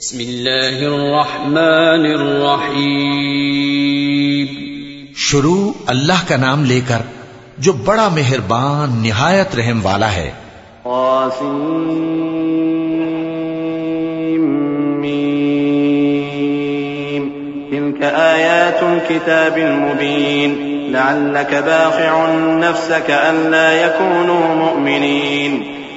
بسم الله الرحمن الرحيم شروع اللہ کا نام لے کر جو بڑا مہربان نہایت رحم والا ہے۔ طاسمين تلك آيات الكتاب المبين لعلك باخع نفسك ألا يكونوا مؤمنين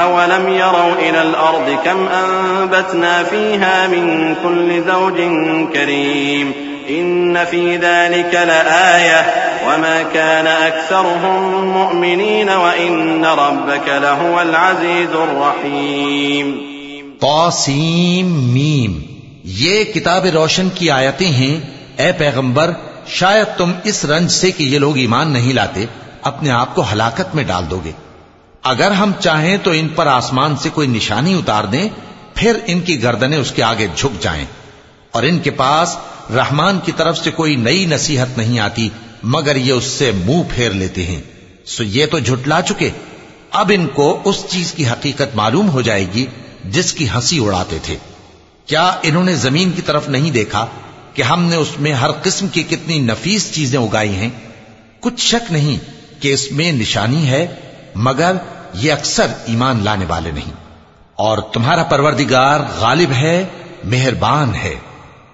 أولم يروا إلى الأرض كم أنبتنا فيها من كل زوج كريم إن في ذلك لآية وما كان أكثرهم مؤمنين وإن ربك لهو العزيز الرحيم توسیم میم۔ یہ کتاب روشن کی آیتیں ہیں۔ اے پیغمبر، شاید تم اس رنج سے کہ یہ لوگ ایمان نہیں لاتے، اپنے آپ کو ہلاکت میں ڈال دو گے اگر ہم چاہیں تو ان پر آسمان سے کوئی نشانی اتار دیں، پھر ان کی گردنیں اس کے آگے جھک جائیں۔ اور ان کے پاس رحمان کی طرف سے کوئی نئی نصیحت نہیں آتی، مگر یہ اس سے منہ پھیر لیتے ہیں۔ سو یہ تو جھٹلا چکے۔ اب ان کو اس چیز کی حقیقت معلوم ہو جائے گی جس کی ہنسی اڑاتے تھے۔ کیا انہوں نے زمین کی طرف نہیں دیکھا کہ ہم نے اس میں ہر قسم کی کتنی نفیس چیزیں اگائی ہیں؟ کچھ شک نہیں کہ اس میں نشانی ہے، مگر یہ اکثر ایمان لانے والے نہیں اور تمہارا پروردگار غالب ہے مہربان ہے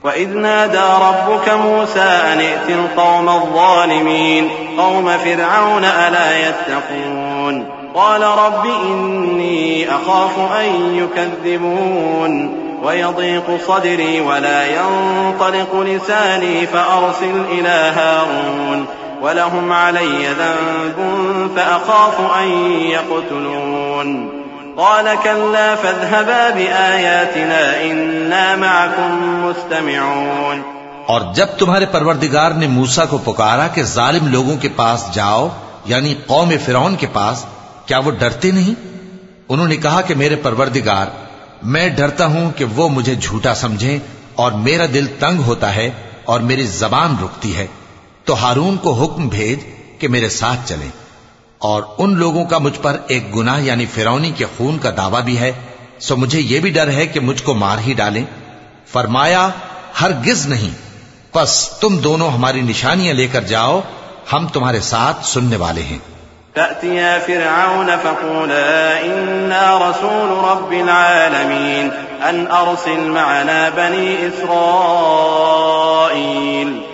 وَإِذْ نَادَى رَبُّكَ مُوسَىٰ أَنِ ائْتِ الْقَوْمَ الظَّالِمِينَ قَوْمَ فِرْعَوْنَ أَلَا يَتَّقُونَ قَالَ رَبِّ إِنِّي أَخَافُ أَن يُكَذِّبُونَ ويضيق صدري ولا ينطلق لساني فأرسل إلى هارون ولهم علي ذنب فأخاف أن يقتلون. قال كلا فاذهبا بآياتنا إنا معكم مستمعون. اور جب تمہارے پروردگار نے موسا کو پکارا کہ ظالم لوگوں کے پاس جاؤ یعنی قوم فرعون کے پاس، کیا وہ ڈرتے نہیں؟ انہوں نے کہا کہ میرے پروردگار، میں ڈرتا ہوں کہ وہ مجھے جھوٹا سمجھیں اور میرا دل تنگ ہوتا ہے اور میری زبان رکتی ہے۔ تو ہارون کو حکم بھیج کہ میرے ساتھ چلیں۔ اور ان لوگوں کا مجھ پر ایک گناہ یعنی فرونی کے خون کا دعویٰ بھی ہے، سو مجھے یہ بھی ڈر ہے کہ مجھ کو مار ہی ڈالیں۔ فرمایا، ہرگز نہیں۔ پس تم دونوں ہماری نشانیاں لے کر جاؤ، ہم تمہارے ساتھ سننے والے ہیں۔ فأتيا فرعون فقولا إنا رسول رب العالمين، أن أرسل معنا بني إسرائيل۔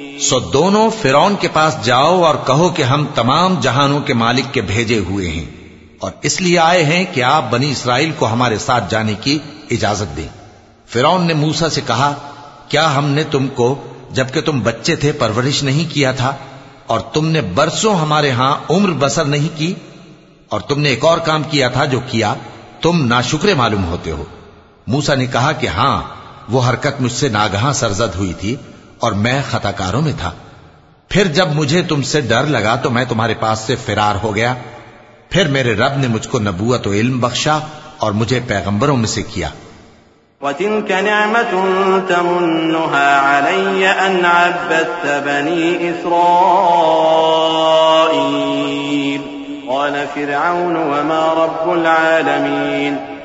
سو دونوں فرون کے پاس جاؤ اور کہو کہ ہم تمام جہانوں کے مالک کے بھیجے ہوئے ہیں اور اس لیے آئے ہیں کہ آپ بنی اسرائیل کو ہمارے ساتھ جانے کی اجازت دیں۔ فرون نے موسا سے کہا، کیا ہم نے تم کو، جبکہ تم بچے تھے، پرورش نہیں کیا تھا؟ اور تم نے برسوں ہمارے ہاں عمر بسر نہیں کی؟ اور تم نے ایک اور کام کیا تھا جو کیا، تم ناشکرے معلوم ہوتے ہو۔ موسا نے کہا کہ ہاں وہ حرکت مجھ سے ناگہاں سرزد ہوئی تھی۔ اور میں خطا کاروں میں تھا۔ پھر جب مجھے تم سے ڈر لگا تو میں تمہارے پاس سے فرار ہو گیا۔ پھر میرے رب نے مجھ کو نبوت و علم بخشا اور مجھے پیغمبروں میں سے کیا۔ وتلك نعمة تمنها علي أن عبدت بني إسرائيل۔ قال فرعون وما رب العالمين۔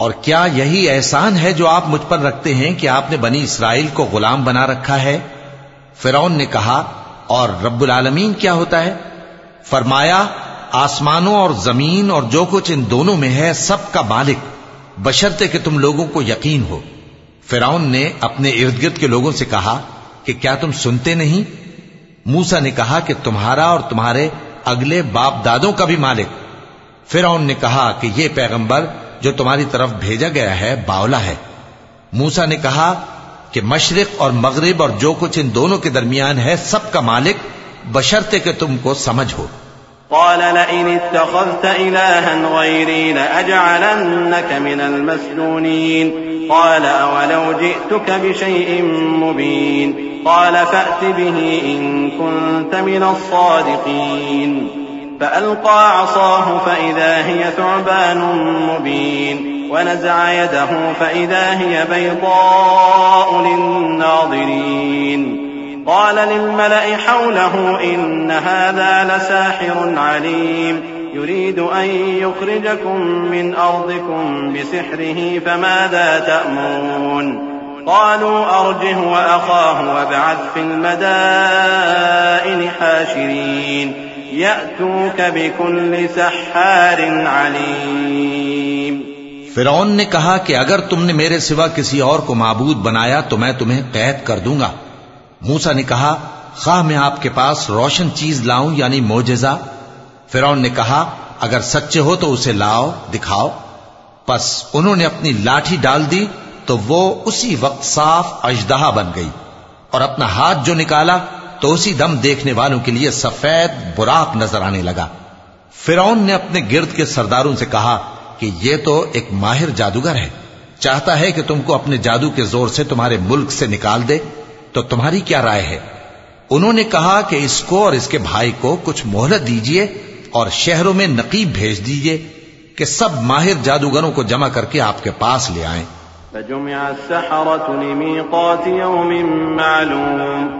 اور کیا یہی احسان ہے جو آپ مجھ پر رکھتے ہیں کہ آپ نے بنی اسرائیل کو غلام بنا رکھا ہے؟ فرعون نے کہا، اور رب العالمین کیا ہوتا ہے؟ فرمایا، آسمانوں اور زمین اور جو کچھ ان دونوں میں ہے، سب کا مالک بشرتے کہ تم لوگوں کو یقین ہو۔ فرعون نے اپنے ارد گرد کے لوگوں سے کہا کہ کیا تم سنتے نہیں؟ موسا نے کہا کہ تمہارا اور تمہارے اگلے باپ دادوں کا بھی مالک۔ فرعون نے کہا کہ یہ پیغمبر جو تمہاری طرف بھیجا گیا ہے باولا ہے۔ موسا نے کہا کہ مشرق اور مغرب اور جو کچھ ان دونوں کے درمیان ہے، سب کا مالک بشرتے کہ تم کو سمجھ ہو۔ قال لئن اتخذت إلها غيري لأجعلنك من المسجونين قال أولو جئتك بشيء مبين قال فأت به إن كنت من الصادقين فألقى عصاه فإذا هي ثعبان مبين ونزع يده فإذا هي بيضاء للناظرين. قال للملأ حوله إن هذا لساحر عليم. يريد أن يخرجكم من أرضكم بسحره فماذا تأمرون؟ قالوا أرجه وأخاه وابعث في المدائن حاشرين. يأتوك سحار فرعون نے کہا کہ اگر تم نے میرے سوا کسی اور کو معبود بنایا تو میں تمہیں قید کر دوں گا۔ موسا نے کہا، خواہ میں آپ کے پاس روشن چیز لاؤں یعنی موجزہ فرعون نے کہا، اگر سچے ہو تو اسے لاؤ، دکھاؤ۔ پس انہوں نے اپنی لاٹھی ڈال دی تو وہ اسی وقت صاف اجدہا بن گئی اور اپنا ہاتھ جو نکالا تو اسی دم دیکھنے والوں کے لیے سفید براق نظر آنے لگا۔ فرعون نے اپنے گرد کے سرداروں سے کہا کہ یہ تو ایک ماہر جادوگر ہے۔ چاہتا ہے کہ تم کو اپنے جادو کے زور سے تمہارے ملک سے نکال دے۔ تو تمہاری کیا رائے ہے؟ انہوں نے کہا کہ اس کو اور اس کے بھائی کو کچھ مہلت دیجیے اور شہروں میں نقیب بھیج دیجیے کہ سب ماہر جادوگروں کو جمع کر کے آپ کے پاس لے آئیں۔ فجمع السحرة لميقات يوم معلوم۔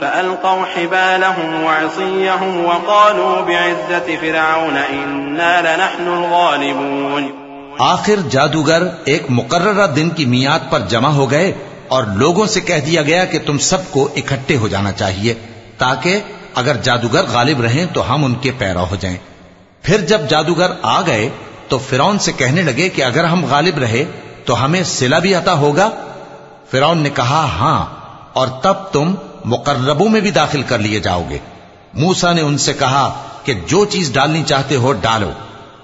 فألقوا حبالهم وعصيهم وقالوا بعزة فرعون إنا لنحن الغالبون آخر جادوگر ایک مقررہ دن کی میاد پر جمع ہو گئے اور لوگوں سے کہہ دیا گیا کہ تم سب کو اکٹھے ہو جانا چاہیے تاکہ اگر جادوگر غالب رہیں تو ہم ان کے پیرا ہو جائیں۔ پھر جب جادوگر آ گئے تو فرون سے کہنے لگے کہ اگر ہم غالب رہے تو ہمیں سلا بھی عطا ہوگا۔ فرون نے کہا ہاں اور تب تم مقربوں میں بھی داخل کر لیے جاؤ گے۔ موسا نے ان سے کہا کہ جو چیز ڈالنی چاہتے ہو ڈالو۔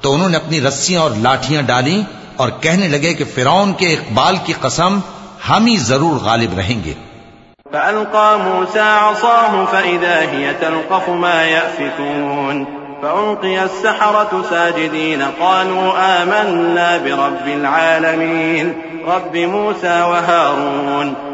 تو انہوں نے اپنی رسیاں اور لاٹیاں ڈالی اور کہنے لگے کہ فرعون کے اقبال کی قسم ہم ہی ضرور غالب رہیں گے۔ فألقى موسى عصاه فإذا هي تلقف ما يأفكون۔ فألقي السحرة ساجدين قالوا آمنا برب العالمين۔ رب موسى وهارون۔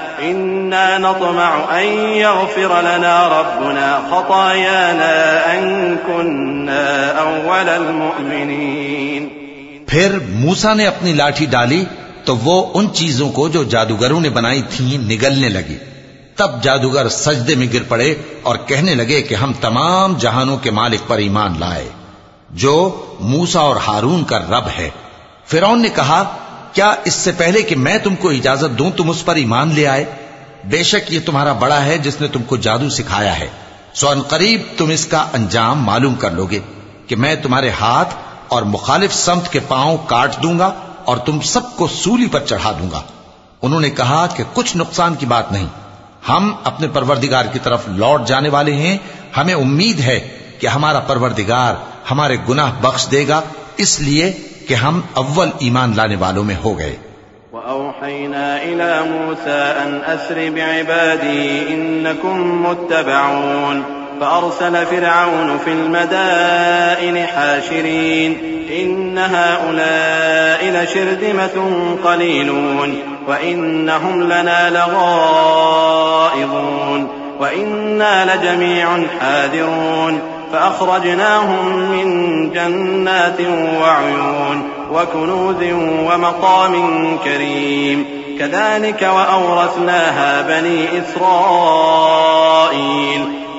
إنا نطمع أن يغفر لنا ربنا خطايانا أن كنا أول المؤمنين. پھر موسا نے اپنی لاٹھی ڈالی تو وہ ان چیزوں کو جو جادوگروں نے بنائی تھیں نگلنے لگی تب جادوگر سجدے میں گر پڑے اور کہنے لگے کہ ہم تمام جہانوں کے مالک پر ایمان لائے، جو موسا اور ہارون کا رب ہے۔ فرون نے کہا کیا اس سے پہلے کہ میں تم کو اجازت دوں تم اس پر ایمان لے آئے؟ بے شک یہ تمہارا بڑا ہے جس نے تم کو جادو سکھایا ہے۔ سو ان قریب تم اس کا انجام معلوم کر لوگے کہ میں تمہارے ہاتھ اور مخالف سمت کے پاؤں کاٹ دوں گا اور تم سب کو سولی پر چڑھا دوں گا۔ انہوں نے کہا کہ کچھ نقصان کی بات نہیں۔ ہم اپنے پروردگار کی طرف لوٹ جانے والے ہیں۔ ہمیں امید ہے کہ ہمارا پروردگار ہمارے گناہ بخش دے گا۔ اس لیے کہ ہم اول ایمان لانے والوں میں ہو گئے وأوحينا إلى موسى أن أسر بعبادي إنكم متبعون فأرسل فرعون في المدائن حاشرين إن هؤلاء لشرذمة قليلون وإنهم لنا لغائظون وإنا لجميع حاذرون. فأخرجناهم من جنات وعيون وكنوز ومقام كريم. كذلك وأورثناها بني إسرائيل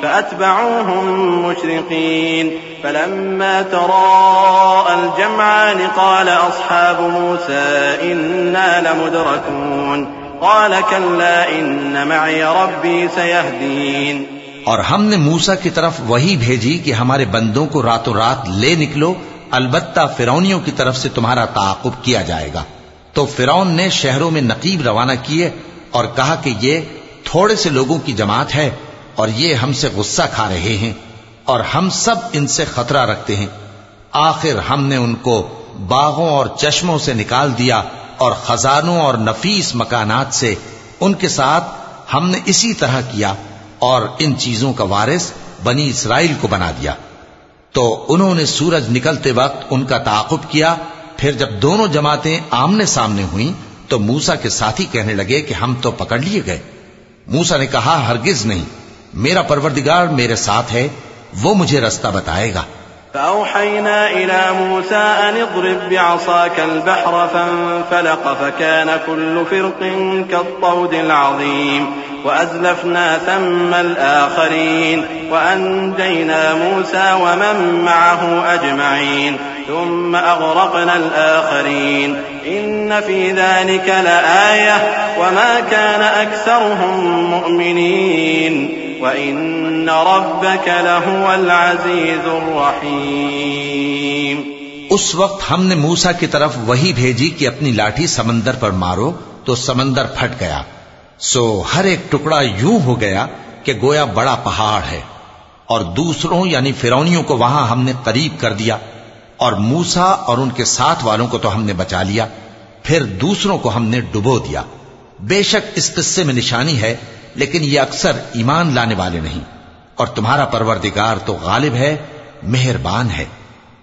فأتبعوهم مشرقين. فلما تراءى الجمعان قال أصحاب موسى إنا لمدركون. قال كلا إن معي ربي سيهدين. اور ہم نے موسا کی طرف وہی بھیجی کہ ہمارے بندوں کو راتوں رات لے نکلو، البتہ فرونیوں کی طرف سے تمہارا تعاقب کیا جائے گا۔ تو فرون نے شہروں میں نقیب روانہ کیے اور کہا کہ یہ تھوڑے سے لوگوں کی جماعت ہے اور یہ ہم سے غصہ کھا رہے ہیں اور ہم سب ان سے خطرہ رکھتے ہیں۔ آخر ہم نے ان کو باغوں اور چشموں سے نکال دیا اور خزانوں اور نفیس مکانات سے ان کے ساتھ ہم نے اسی طرح کیا۔ اور ان چیزوں کا وارث بنی اسرائیل کو بنا دیا۔ تو انہوں نے سورج نکلتے وقت ان کا تعاقب کیا۔ پھر جب دونوں جماعتیں آمنے سامنے ہوئیں، تو موسا کے ساتھی کہنے لگے کہ ہم تو پکڑ لیے گئے۔ موسا نے کہا، ہرگز نہیں۔ میرا پروردگار میرے ساتھ ہے، وہ مجھے رستہ بتائے گا۔ فأوحينا إلى موسى أن اضرب بعصاك البحر فانفلق فكان كل فرق كالطود العظيم وأزلفنا ثم الآخرين وأنجينا موسى ومن معه أجمعين ثم أغرقنا الآخرين إن في ذلك لآية وما كان أكثرهم مؤمنين وَإِنَّ رَبَّكَ لَهُوَ الْعَزِيزُ الرَّحِيمُ اس وقت ہم نے موسا کی طرف وہی بھیجی کہ اپنی لاٹھی سمندر پر مارو تو سمندر پھٹ گیا۔ سو ہر ایک ٹکڑا یوں ہو گیا کہ گویا بڑا پہاڑ ہے۔ اور دوسروں یعنی فرونیوں کو وہاں ہم نے قریب کر دیا۔ اور موسا اور ان کے ساتھ والوں کو تو ہم نے بچا لیا۔ پھر دوسروں کو ہم نے ڈبو دیا۔ بے شک اس قصے میں نشانی ہے لیکن یہ اکثر ایمان لانے والے نہیں۔ اور تمہارا پروردگار تو غالب ہے، مہربان ہے۔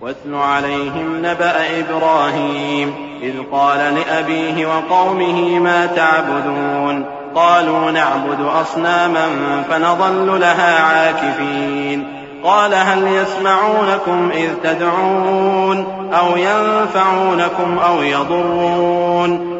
واتل عليهم نبأ إبراهيم إذ قال لأبيه وقومه ما تعبدون قالوا نعبد أصناما فنظل لها عاكفين قال هل يسمعونكم إذ تدعون أو ينفعونكم أو يضرون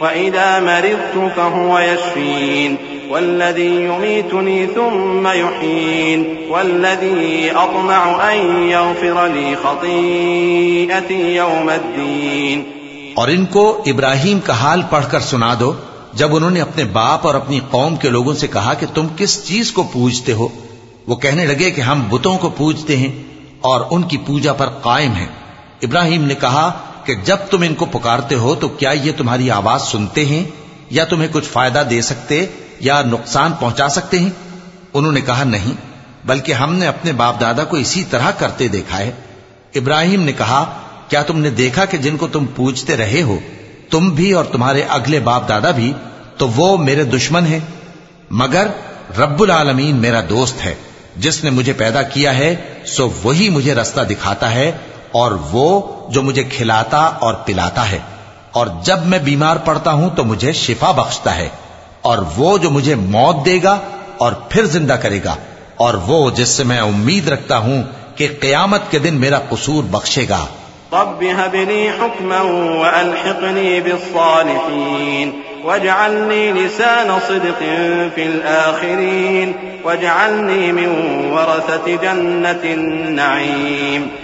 وإذا مرضت فهو يشفين والذي يميتني ثم يحيين والذي أطمع أن يغفر لي خطيئتي يوم الدين اور ان کو ابراہیم کا حال پڑھ کر سنا دو، جب انہوں نے اپنے باپ اور اپنی قوم کے لوگوں سے کہا کہ تم کس چیز کو پوجتے ہو؟ وہ کہنے لگے کہ ہم بتوں کو پوجتے ہیں اور ان کی پوجا پر قائم ہیں۔ ابراہیم نے کہا کہ جب تم ان کو پکارتے ہو تو کیا یہ تمہاری آواز سنتے ہیں؟ یا تمہیں کچھ فائدہ دے سکتے یا نقصان پہنچا سکتے ہیں؟ انہوں نے کہا، نہیں، بلکہ ہم نے اپنے باپ دادا کو اسی طرح کرتے دیکھا ہے۔ ابراہیم نے کہا، کیا تم نے دیکھا کہ جن کو تم پوچھتے رہے ہو، تم بھی اور تمہارے اگلے باپ دادا بھی، تو وہ میرے دشمن ہیں۔ مگر رب العالمین میرا دوست ہے، جس نے مجھے پیدا کیا ہے، سو وہی مجھے رستہ دکھاتا ہے۔ اور وہ جو مجھے کھلاتا اور پلاتا ہے۔ اور جب میں بیمار پڑتا ہوں تو مجھے شفا بخشتا ہے۔ اور وہ جو مجھے موت دے گا اور پھر زندہ کرے گا۔ اور وہ جس سے میں امید رکھتا ہوں کہ قیامت کے دن میرا قصور بخشے گا۔ رب هب لي حكما وألحقني بالصالحين، واجعلني لسان صدق في الآخرين، واجعلني من ورثة جنة النعيم۔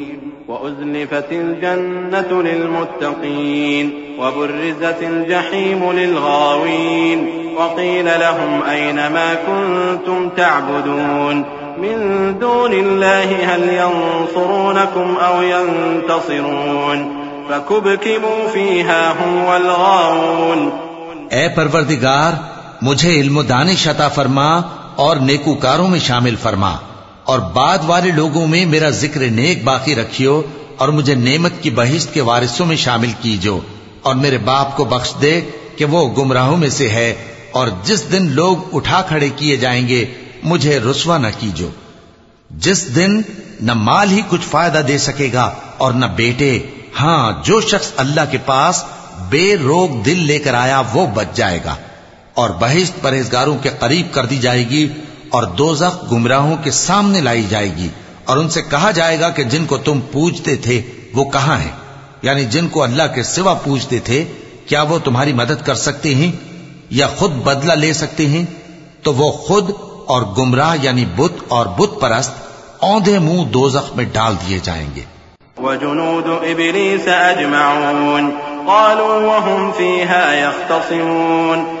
وأزلفت الجنة للمتقين وبرزت الجحيم للغاوين وقيل لهم أين ما كنتم تعبدون من دون الله هل ينصرونكم أو ينتصرون فكبكبوا فيها هم والغاوون اے پروردگار مجھے علم و دانش عطا فرما اور نیکوکاروں میں شامل فرما۔ اور بعد والے لوگوں میں میرا ذکر نیک باقی رکھیو اور مجھے نعمت کی بہشت کے وارثوں میں شامل کیجو اور میرے باپ کو بخش دے کہ وہ گمراہوں میں سے ہے اور جس دن لوگ اٹھا کھڑے کیے جائیں گے، مجھے رسوا نہ کیجو۔ جس دن نہ مال ہی کچھ فائدہ دے سکے گا اور نہ بیٹے ہاں جو شخص اللہ کے پاس بے روگ دل لے کر آیا، وہ بچ جائے گا اور بہشت پرہیزگاروں کے قریب کر دی جائے گی۔ اور دوزخ گمراہوں کے سامنے لائی جائے گی اور ان سے کہا جائے گا کہ جن کو تم پوجتے تھے وہ کہاں ہیں؟ یعنی جن کو اللہ کے سوا پوجتے تھے، کیا وہ تمہاری مدد کر سکتے ہیں یا خود بدلہ لے سکتے ہیں؟ تو وہ خود اور گمراہ یعنی بت اور بت پرست اوندے منہ دوزخ میں ڈال دیے جائیں گے۔ وجنود إبليس أجمعون قالوا وهم فيها يختصمون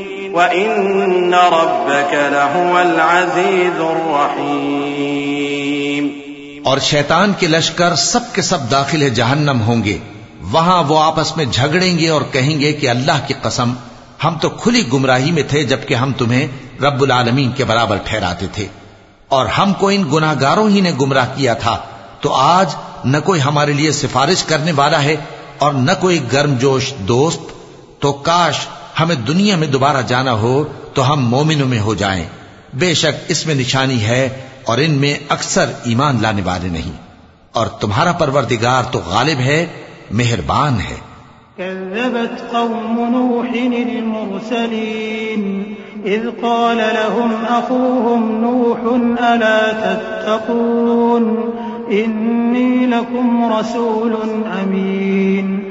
وإن ربك لهو العزيز الرحيم۔ اور شیطان کے لشکر سب کے سب داخل جہنم ہوں گے۔ وہاں وہ آپس میں جھگڑیں گے اور کہیں گے کہ اللہ کی قسم، ہم تو کھلی گمراہی میں تھے جبکہ ہم تمہیں رب العالمین کے برابر ٹھہراتے تھے۔ اور ہم کو ان گناہگاروں ہی نے گمراہ کیا تھا۔ تو آج نہ کوئی ہمارے لیے سفارش کرنے والا ہے اور نہ کوئی گرم جوش دوست، تو کاش ہمیں دنیا میں دوبارہ جانا ہو تو ہم مومنوں میں ہو جائیں۔ بے شک اس میں نشانی ہے اور ان میں اکثر ایمان لانے والے نہیں۔ اور تمہارا پروردگار تو غالب ہے، مہربان ہے۔ كذبت قوم نوح المرسلين إذ قال لهم أخوهم نوح ألا تتقون؟ إني لكم رسول أمين۔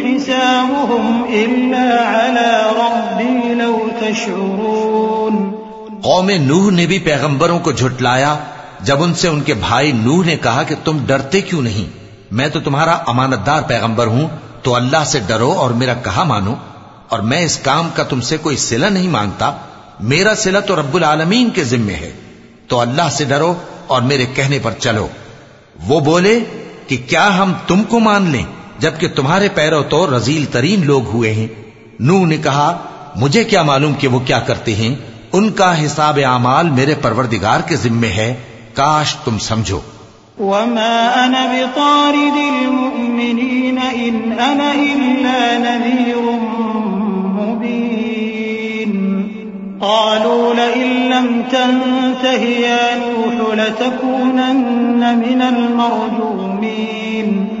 حسابهم إلا على ربي لو تشعرون قوم نوح نے بھی پیغمبروں کو جھٹلایا جب ان سے ان کے بھائی نوح نے کہا کہ تم ڈرتے کیوں نہیں؟ میں تو تمہارا امانت دار پیغمبر ہوں، تو اللہ سے ڈرو اور میرا کہا مانو، اور میں اس کام کا تم سے کوئی سلا نہیں مانگتا، میرا سلا تو رب العالمین کے ذمے ہے، تو اللہ سے ڈرو اور میرے کہنے پر چلو۔ وہ بولے کہ کیا ہم تم کو مان لیں؟ جبکہ تمہارے پیرو تو رزیل ترین لوگ ہوئے ہیں۔ نو نے کہا، مجھے کیا معلوم کہ وہ کیا کرتے ہیں؟ ان کا حساب اعمال میرے پروردگار کے ذمے ہے۔ کاش تم سمجھو۔ وما أنا بطارد المؤمنين إن أنا إلا نذير مبين۔ قالوا لئن لم تنته يا نوح لتكونن من المرجومين۔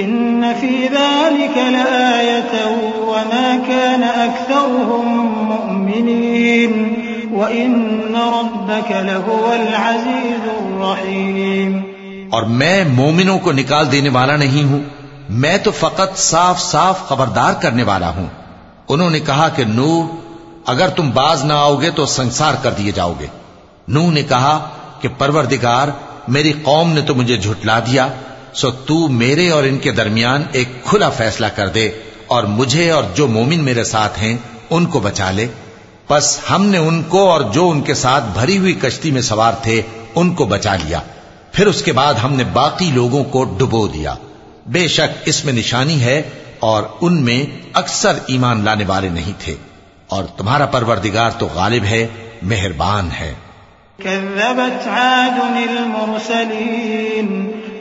إن في ذلك لآية وما كان أكثرهم مؤمنين وإن ربك لهو العزيز الرحيم. اور میں مومنوں کو نکال دینے والا نہیں ہوں، میں تو فقط صاف صاف خبردار کرنے والا ہوں۔ انہوں نے کہا کہ نو اگر تم باز نہ آؤ گے تو سنسار کر دیے جاؤ گے نو نے کہا کہ پروردگار، میری قوم نے تو مجھے جھٹلا دیا سو تو میرے اور ان کے درمیان ایک کھلا فیصلہ کر دے اور مجھے اور جو مومن میرے ساتھ ہیں، ان کو بچا لے۔ بس ہم نے ان کو اور جو ان کے ساتھ بھری ہوئی کشتی میں سوار تھے، ان کو بچا لیا۔ پھر اس کے بعد ہم نے باقی لوگوں کو ڈبو دیا۔ بے شک اس میں نشانی ہے اور ان میں اکثر ایمان لانے والے نہیں تھے۔ اور تمہارا پروردگار تو غالب ہے، مہربان ہے۔ كذبت عاد المرسلين.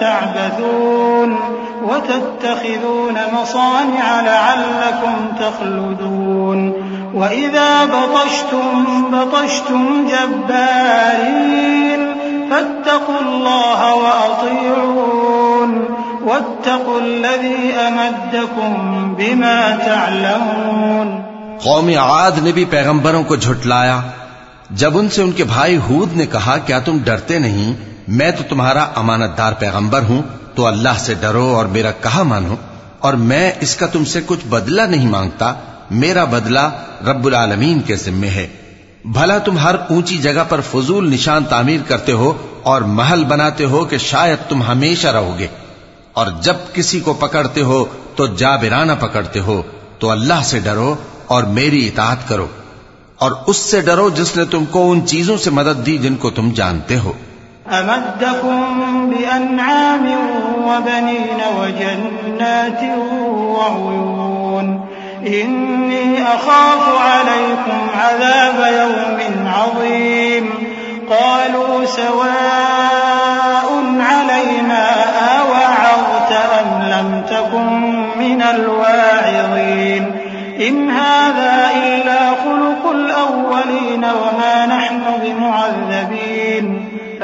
تعبثون وتتخذون مصانع لعلكم تخلدون وإذا بطشتم بطشتم جبارين فاتقوا الله وأطيعون واتقوا الذي أمدكم بما تعلمون قوم عاد نے بھی پیغمبروں کو جھٹلایا۔ جب ان سے ان کے بھائی ہود نے کہا، کیا تم ڈرتے نہیں؟ میں تو تمہارا امانت دار پیغمبر ہوں، تو اللہ سے ڈرو اور میرا کہا مانو، اور میں اس کا تم سے کچھ بدلہ نہیں مانگتا، میرا بدلہ رب العالمین کے ذمے ہے۔ بھلا تم ہر اونچی جگہ پر فضول نشان تعمیر کرتے ہو اور محل بناتے ہو کہ شاید تم ہمیشہ رہو گے۔ اور جب کسی کو پکڑتے ہو تو جابرانہ پکڑتے ہو، تو اللہ سے ڈرو اور میری اطاعت کرو۔ اور اس سے ڈرو جس نے تم کو ان چیزوں سے مدد دی جن کو تم جانتے ہو۔ أمدكم بأنعام وبنين وجنات وعيون. إني أخاف عليكم عذاب يوم عظيم. قالوا سواء علينا أوعظت أم لم تكن من الواعظين. إن هذا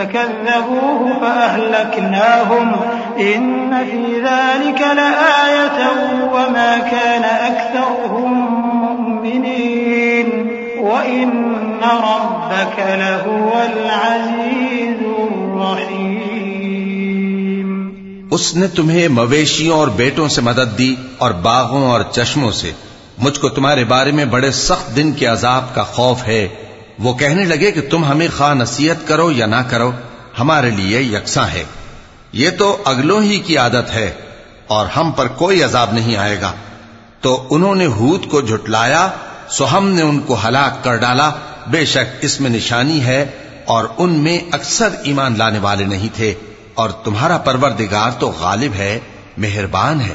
فكذبوه فأهلكناهم إن في ذلك لآية وما كان أكثرهم مؤمنين وإن ربك لهو العزيز الرحيم اس نے تمہیں مویشیوں اور بیٹوں سے مدد دی اور باغوں اور چشموں سے۔ مجھ کو تمہارے بارے میں بڑے سخت دن کے عذاب کا خوف ہے۔ وہ کہنے لگے کہ تم ہمیں خواہ نصیحت کرو یا نہ کرو، ہمارے لیے یکساں ہے۔ یہ تو اگلوں ہی کی عادت ہے اور ہم پر کوئی عذاب نہیں آئے گا۔ تو انہوں نے ہود کو جھٹلایا، سو ہم نے ان کو ہلاک کر ڈالا۔ بے شک اس میں نشانی ہے اور ان میں اکثر ایمان لانے والے نہیں تھے۔ اور تمہارا پروردگار تو غالب ہے، مہربان ہے۔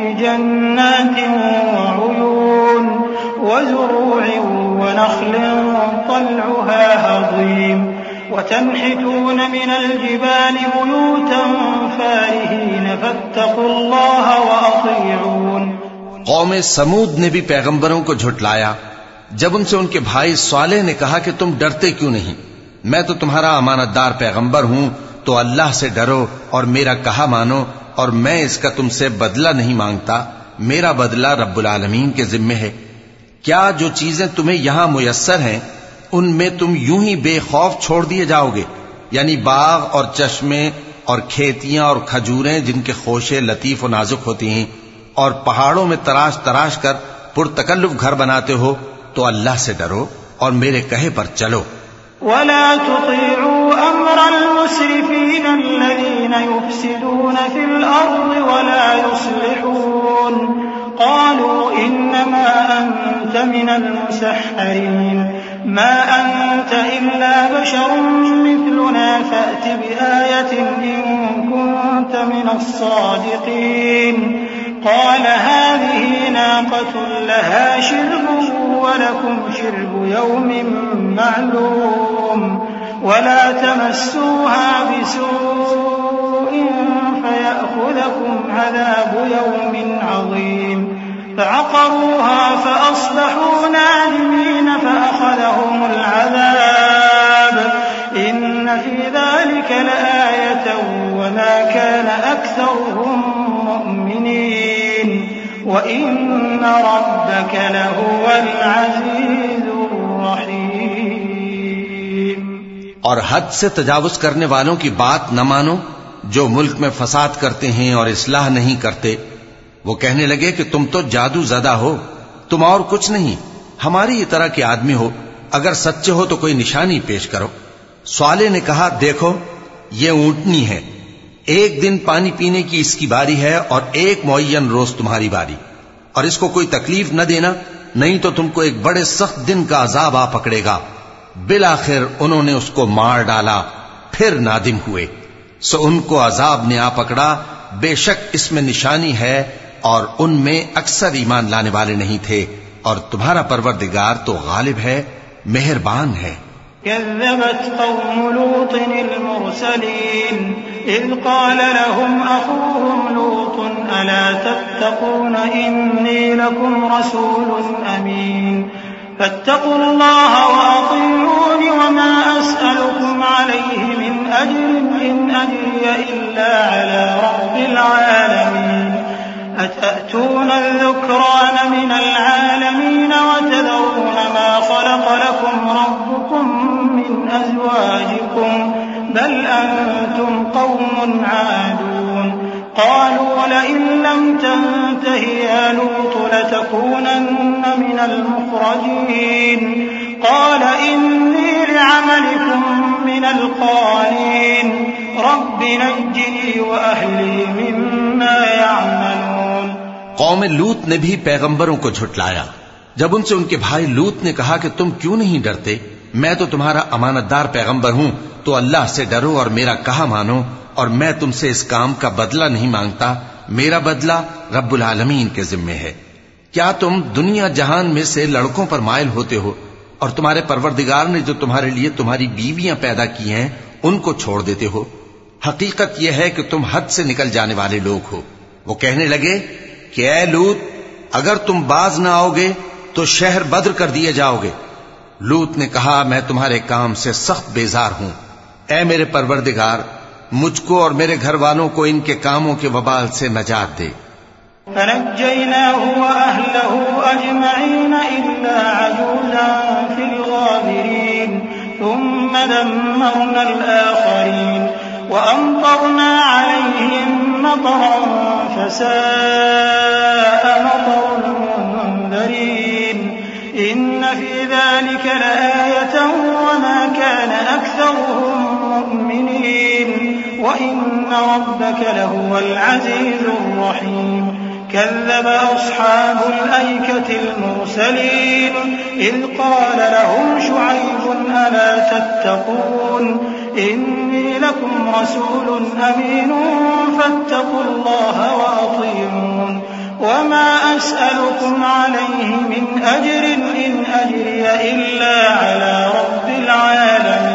جنات وعيون وزروع ونخل طلعها هضيم وتنحتون من الجبال بيوتا فارهين فاتقوا الله وأطيعون قوم سمود نے بھی پیغمبروں کو جھٹلایا۔ جب ان سے ان کے بھائی صالح نے کہا کہ تم ڈرتے کیوں نہیں؟ میں تو تمہارا امانت دار پیغمبر ہوں، تو اللہ سے ڈرو اور میرا کہا مانو۔ اور میں اس کا تم سے بدلہ نہیں مانگتا، میرا بدلہ رب العالمین کے ذمے ہے۔ کیا جو چیزیں تمہیں یہاں میسر ہیں، ان میں تم یوں ہی بے خوف چھوڑ دیے جاؤ گے؟ یعنی باغ اور چشمے اور کھیتیاں اور کھجوریں جن کے خوشے لطیف و نازک ہوتی ہیں، اور پہاڑوں میں تراش تراش کر پرتکلف گھر بناتے ہو، تو اللہ سے ڈرو اور میرے کہے پر چلو۔ ولا تطيعوا أمر المسرفين الذين يفسدون في الأرض ولا يصلحون. قالوا إنما أنت من المسحرين. ما أنت إلا بشر مثلنا فأت بآية إن كنت من الصادقين. قال هذه ناقة لها شرب ولكم شرب يوم معلوم. ولا تمسوها بسوء. فيأخذكم عذاب يوم عظيم فعقروها فأصبحوا نادمين فأخذهم العذاب إن في ذلك لآية وما كان أكثرهم مؤمنين وإن ربك لهو العزيز الرحيم اور حد سے تجاوز کرنے والوں کی بات نہ مانو جو ملک میں فساد کرتے ہیں اور اصلاح نہیں کرتے، وہ کہنے لگے کہ تم تو جادو زدہ ہو، تم اور کچھ نہیں، ہماری طرح کے آدمی ہو، اگر سچے ہو تو کوئی نشانی پیش کرو۔ سوالے نے کہا، دیکھو، یہ اونٹنی ہے، ایک دن پانی پینے کی اس کی باری ہے اور ایک معین روز تمہاری باری۔ اور اس کو کوئی تکلیف نہ دینا، نہیں تو تم کو ایک بڑے سخت دن کا عذاب آ پکڑے گا۔ بالآخر انہوں نے اس کو مار ڈالا، پھر نادم ہوئے۔ سو ان کو عذاب نے آ پکڑا۔ بے شک اس میں نشانی ہے اور ان میں اکثر ایمان لانے والے نہیں تھے۔ اور تمہارا پروردگار تو غالب ہے، مہربان ہے۔ كذبت قوم لوط المرسلين، إذ قال لهم أخوهم لوط، ألا تتقون إني لكم رسول أمين؟ فاتقوا الله وأطيعون وما أسألكم عليه من أجر إن أجري إلا على رب العالمين. أتأتون الذكران من العالمين وتذرون ما خلق لكم ربكم من أزواجكم بل أنتم قوم عادون. قالوا لئن لم تنته يا لوط لتكونن من المخرجين قال إني لعملكم من القالين رب نجني وأهلي مما يعملون قوم لوت نے بھی پیغمبروں کو جھٹلایا۔ جب ان سے ان کے بھائی لوت نے کہا کہ تم کیوں نہیں ڈرتے؟ میں تو تمہارا امانت دار پیغمبر ہوں، تو اللہ سے ڈرو اور میرا کہا مانو، اور میں تم سے اس کام کا بدلہ نہیں مانگتا۔ میرا بدلہ رب العالمین کے ذمے ہے۔ کیا تم دنیا جہان میں سے لڑکوں پر مائل ہوتے ہو اور تمہارے پروردگار نے جو تمہارے لیے تمہاری بیویاں پیدا کی ہیں، ان کو چھوڑ دیتے ہو؟ حقیقت یہ ہے کہ تم حد سے نکل جانے والے لوگ ہو۔ وہ کہنے لگے کہ اے لوت، اگر تم باز نہ آؤ گے تو شہر بدر کر دیے جاؤ گے لوت نے کہا، میں تمہارے کام سے سخت بیزار ہوں۔ اے میرے پروردگار مجھ کو اور میرے گھر والوں کو ان کے کاموں کے وبال سے نجات دے۔ فنجيناه وأهله أجمعين إلا عجوزا في الغابرين ثم دمرنا الآخرين وأمطرنا عليهم مطرا فساء مطر المنذرين إن في ذلك لآية وما كان أكثرهم مؤمنين وإن ربك لهو العزيز الرحيم. كذب أصحاب الأيكة المرسلين إذ قال لهم شعيب ألا تتقون؟ إني لكم رسول أمين فاتقوا الله وأطيعون. وما أسألكم عليه من أجر إن أجري إلا على رب العالمين.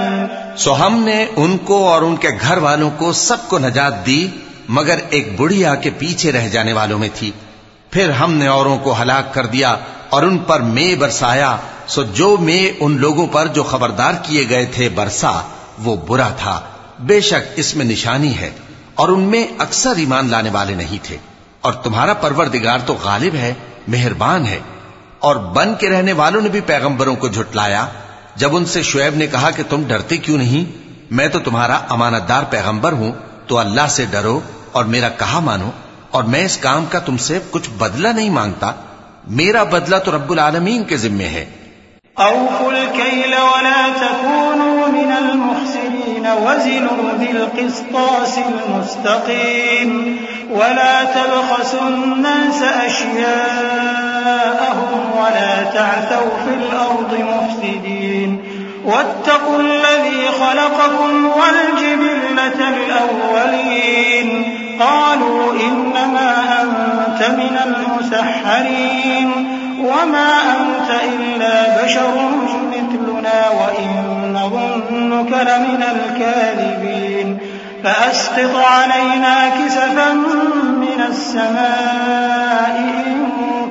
سو ہم نے ان کو اور ان کے گھر والوں کو سب کو نجات دی، مگر ایک بڑھیا کے پیچھے رہ جانے والوں میں تھی۔ پھر ہم نے اوروں کو ہلاک کر دیا اور ان پر مے برسایا۔ سو جو مے ان لوگوں پر جو خبردار کیے گئے تھے برسا، وہ برا تھا۔ بے شک اس میں نشانی ہے اور ان میں اکثر ایمان لانے والے نہیں تھے۔ اور تمہارا پروردگار تو غالب ہے، مہربان ہے۔ اور بن کے رہنے والوں نے بھی پیغمبروں کو جھٹلایا۔ جب ان سے شعیب نے کہا کہ تم ڈرتے کیوں نہیں؟ میں تو تمہارا امانت دار پیغمبر ہوں، تو اللہ سے ڈرو اور میرا کہا مانو اور میں اس کام کا تم سے کچھ بدلہ نہیں مانگتا۔ میرا بدلہ تو رب العالمین کے ذمے ہے۔ أوفوا الكيل ولا تكونوا من المحسنين وزنوا بالقسطاس المستقيم ولا تبخسوا الناس أشياءهم ولا تعثوا في الأرض مفسدين. واتقوا الذي خلقكم والجبلة الأولين. قالوا إنما أنت من المسحرين. وما أنت إلا بشر مثلنا وإن نظنك لمن الكاذبين. فأسقط علينا كسفا من السماء إن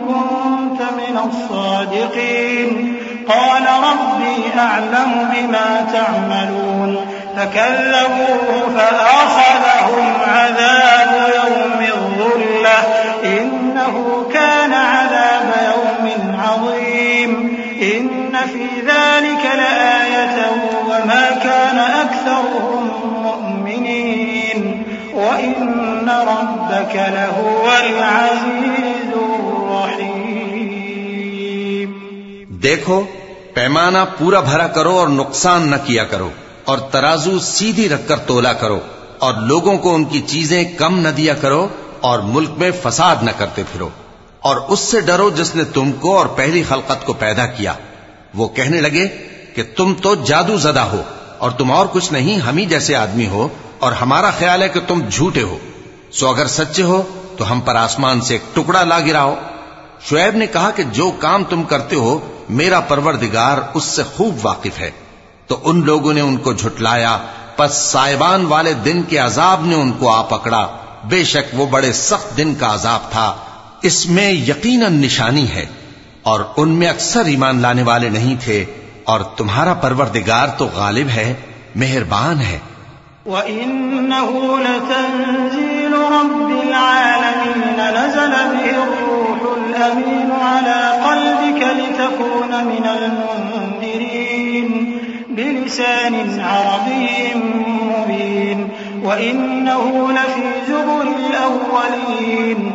كنت من الصادقين. قال ربي أعلم بما تعملون. فكذبوه فأخذهم عذاب يوم الظلة. إنه كان عذاب يوم عظيم. إن في ذلك لآية وما كان أكثرهم مؤمنين. وإن ربك لهو العزيز الرحيم. دیکھو، پیمانہ پورا بھرا کرو اور نقصان نہ کیا کرو، اور ترازو سیدھی رکھ کر تولا کرو، اور لوگوں کو ان کی چیزیں کم نہ دیا کرو، اور ملک میں فساد نہ کرتے پھرو۔ اور اس سے ڈرو جس نے تم کو اور پہلی خلقت کو پیدا کیا۔ وہ کہنے لگے کہ تم تو جادو زدہ ہو اور تم اور کچھ نہیں، ہم ہی جیسے آدمی ہو اور ہمارا خیال ہے کہ تم جھوٹے ہو۔ سو اگر سچے ہو تو ہم پر آسمان سے ایک ٹکڑا لا گراؤ۔ شعیب نے کہا کہ جو کام تم کرتے ہو، میرا پروردگار اس سے خوب واقف ہے۔ تو ان لوگوں نے ان کو جھٹلایا، پس سائبان والے دن کے عذاب نے ان کو آ پکڑا۔ بے شک وہ بڑے سخت دن کا عذاب تھا۔ اس میں یقیناً نشانی ہے اور ان میں اکثر ایمان لانے والے نہیں تھے اور تمہارا پروردگار تو غالب ہے، مہربان ہے۔ وَإِنَّهُ لَتَنزِيلُ رَبِّ الْعَالَمِينَ نَزَلَ بِهِ الرُّوحُ الْأَمِينُ عَلَى قَلْبِكَ لِتَكُونَ مِنَ الْمُنذِرِينَ بِلِسَانٍ عَرَبِيٍّ مُبِينٍ وَإِنَّهُ لَفِي زُبُرِ الْأَوَّلِينَ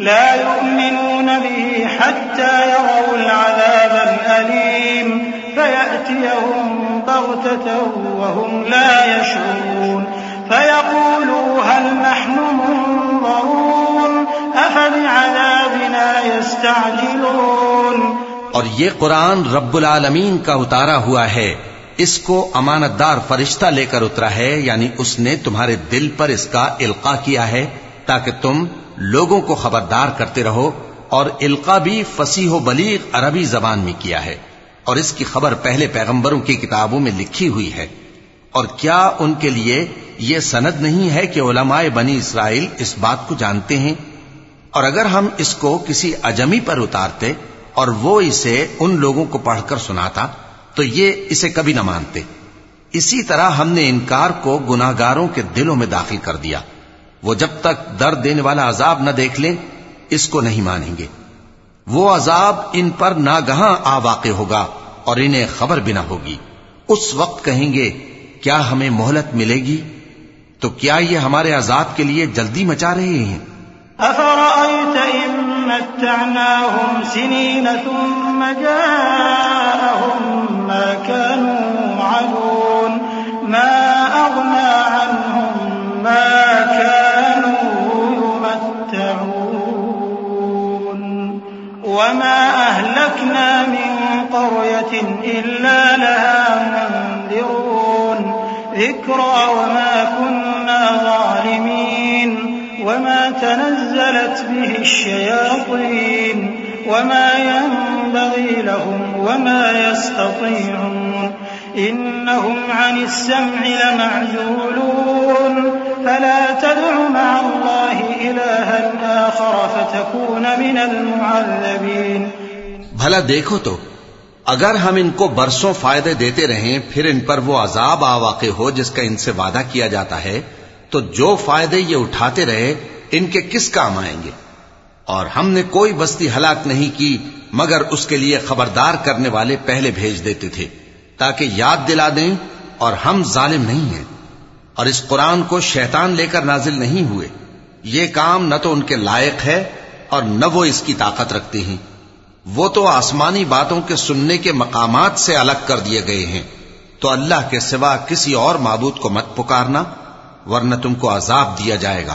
لا يؤمنون به حتى يروا العذاب الأليم فيأتيهم بغتة وهم لا يشعرون فيقولوا هل نحن منظرون أفبعذابنا يستعجلون اور یہ قرآن رب العالمین کا اتارا ہوا ہے۔ اس کو امانت دار فرشتہ لے کر اترا ہے یعنی اس نے تمہارے دل پر اس کا القا کیا ہے تاکہ تم لوگوں کو خبردار کرتے رہو اور القا بھی فصیح و بلیغ عربی زبان میں کیا ہے اور اس کی خبر پہلے پیغمبروں کی کتابوں میں لکھی ہوئی ہے۔ اور کیا ان کے لیے یہ سند نہیں ہے کہ علماء بنی اسرائیل اس بات کو جانتے ہیں؟ اور اگر ہم اس کو کسی اجمی پر اتارتے اور وہ اسے ان لوگوں کو پڑھ کر سناتا، تو یہ اسے کبھی نہ مانتے۔ اسی طرح ہم نے انکار کو گناہگاروں کے دلوں میں داخل کر دیا۔ وہ جب تک درد دینے والا عذاب نہ دیکھ لیں اس کو نہیں مانیں گے۔ وہ عذاب ان پر ناگہاں آ واقع ہوگا اور انہیں خبر بھی نہ ہوگی۔ اس وقت کہیں گے، کیا ہمیں مہلت ملے گی؟ تو کیا یہ ہمارے عذاب کے لیے جلدی مچا رہے ہیں؟ أفرأيت إن متعناهم سنين ثم جاءهم ما كانوا يوعدون ما أغنى عنهم ما وما أهلكنا من قرية إلا لها منذرون ذكرى وما كنا ظالمين وما تنزلت به الشياطين وما ينبغي لهم وما يستطيعون إنهم عن السمع لمعزولون. فلا تدع مع الله إلها آخر فتكون من المعذبين. بھلا دیکھو تو، اگر ہم ان کو برسوں فائدے دیتے رہیں، پھر ان پر وہ عذاب آ واقع ہو جس کا ان سے وعدہ کیا جاتا ہے، تو جو فائدے یہ اٹھاتے رہے، ان کے کس کام آئیں گے؟ اور ہم نے کوئی بستی ہلاک نہیں کی، مگر اس کے لیے خبردار کرنے والے پہلے بھیج دیتے تھے۔ تاکہ یاد دلا دیں اور ہم ظالم نہیں ہیں۔ اور اس قرآن کو شیطان لے کر نازل نہیں ہوئے۔ یہ کام نہ تو ان کے لائق ہے اور نہ وہ اس کی طاقت رکھتے ہیں۔ وہ تو آسمانی باتوں کے سننے کے مقامات سے الگ کر دیے گئے ہیں۔ تو اللہ کے سوا کسی اور معبود کو مت پکارنا، ورنہ تم کو عذاب دیا جائے گا۔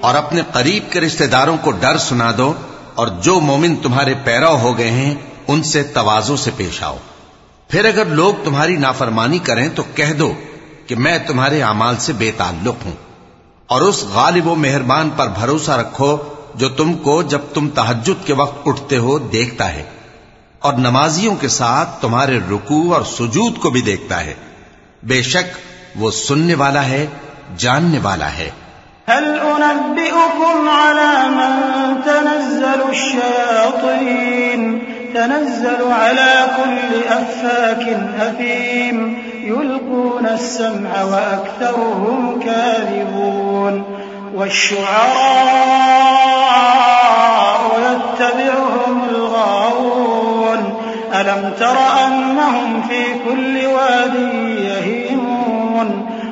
اور اپنے قریب کے رشتہ داروں کو ڈر سنا دو اور جو مومن تمہارے پیرو ہو گئے ہیں، ان سے توازوں سے پیش آؤ۔ پھر اگر لوگ تمہاری نافرمانی کریں تو کہہ دو کہ میں تمہارے اعمال سے بے تعلق ہوں۔ اور اس غالب و مہربان پر بھروسہ رکھو جو تم کو جب تم تحجد کے وقت اٹھتے ہو دیکھتا ہے۔ اور نمازیوں کے ساتھ تمہارے رکوع اور سجود کو بھی دیکھتا ہے۔ بے شک وہ سننے والا ہے، جاننے والا ہے۔ هل أنبئكم على من تنزل الشياطين؟ تنزل على كل أفاك أثيم. يلقون السمع وأكثرهم كاذبون. والشعراء يتبعهم الغاوون. ألم تر أنهم في كل واد يهيمون؟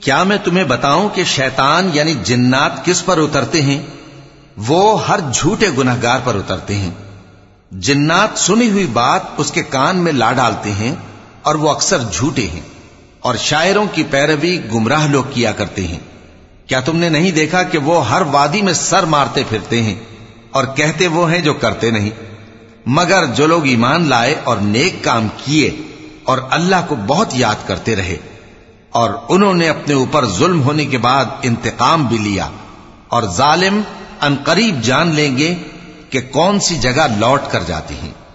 کیا میں تمہیں بتاؤں کہ شیطان یعنی جنات کس پر اترتے ہیں؟ وہ ہر جھوٹے گناہگار پر اترتے ہیں۔ جنات سنی ہوئی بات اس کے کان میں لا ڈالتے ہیں اور وہ اکثر جھوٹے ہیں اور شاعروں کی پیروی گمراہ لوگ کیا کرتے ہیں۔ کیا تم نے نہیں دیکھا کہ وہ ہر وادی میں سر مارتے پھرتے ہیں اور کہتے وہ ہیں جو کرتے نہیں؟ مگر جو لوگ ایمان لائے اور نیک کام کیے اور اللہ کو بہت یاد کرتے رہے۔ اور انہوں نے اپنے اوپر ظلم ہونے کے بعد انتقام بھی لیا اور ظالم ان قریب جان لیں گے کہ کون سی جگہ لوٹ کر جاتی ہیں۔